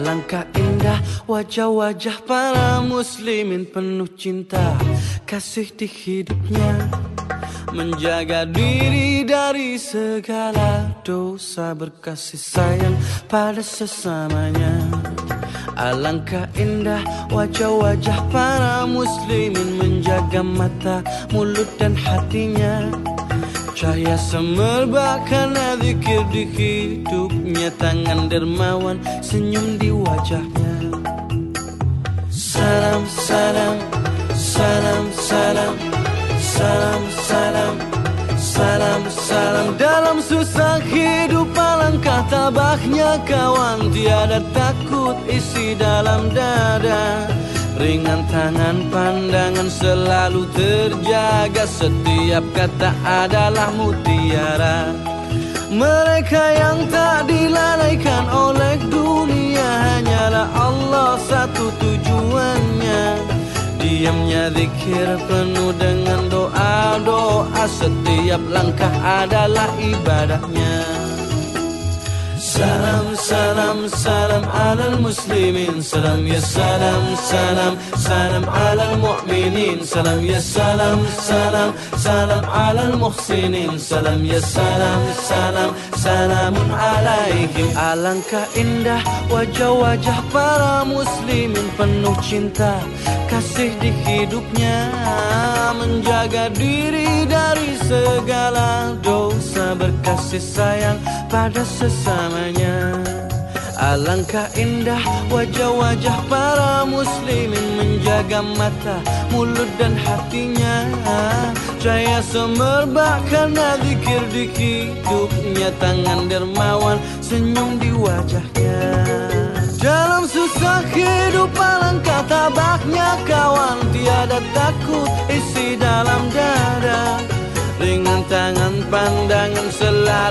Alangkah indah wajah-wajah para muslimin penuh cinta. Kasih di hidupnya Menjaga diri dari segala dosa berkasih sayang pada sesamanya. Alangkah indah wajah-wajah para muslimin menjaga mata, mulut dan hatinya Cahaya semerbak karena zikir di hidupnya. Tangan dermawan senyum di wajahnya. Salam, salam, salam, salam Salam, salam, salam, salam. Dalam susah hidup alangkah tabahnya kawan. Tiada takut isi dalam dada Ringan tangan pandangan selalu terjaga. Setiap kata adalah mutiara. Mereka yang tak dilalaikan oleh dunia Hanyalah Allah satu tujuannya. Diamnya zikir penuh dengan doa-doa. Setiap langkah adalah ibadahnya Salam, salam, salam alal muslimin. Salam ya salam, salam, salam alal mu'minin. Salam ya salam, salam, salam alal muhsinin. Salam ya salam, salam, salamun alaihim Alangkah indah wajah-wajah para muslimin Penuh cinta, kasih di hidupnya Menjaga diri dari segala dosa Berkasih sayang pada sesamanya. Alangkah indah wajah-wajah para muslimin Menjaga mata, mulut dan hatinya. Cahaya semerbak karena zikir di hidupnya Tangan dermawan senyum di wajahnya. Dalam susah hidup alangkah tabahnya kawan Tiada takut isi dalam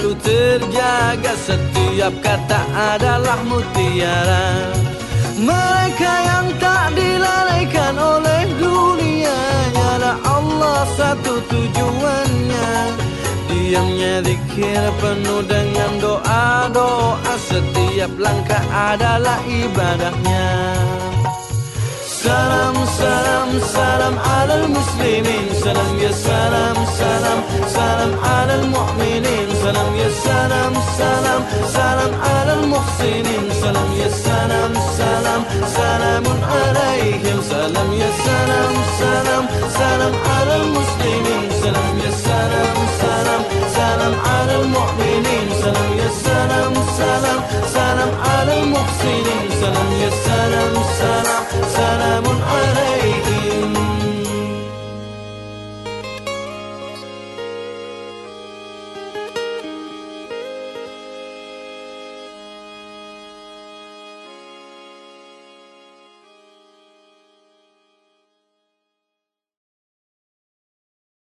selalu terjaga Setiap kata adalah mutiara. Mereka yang tak dilalaikan oleh dunia Nyala Allah satu tujuannya. Diamnya zikir penuh dengan doa-doa Setiap langkah adalah ibadahnya. Salam, salam, salam alal muslimin. Salam ya salam, salam, salam alal salam, سلام على المحسنين سلام يا سلام سلام سلام عليهم سلام يا سلام سلام سلام على المسلمين سلام يا سلام سلام سلام على المؤمنين سلام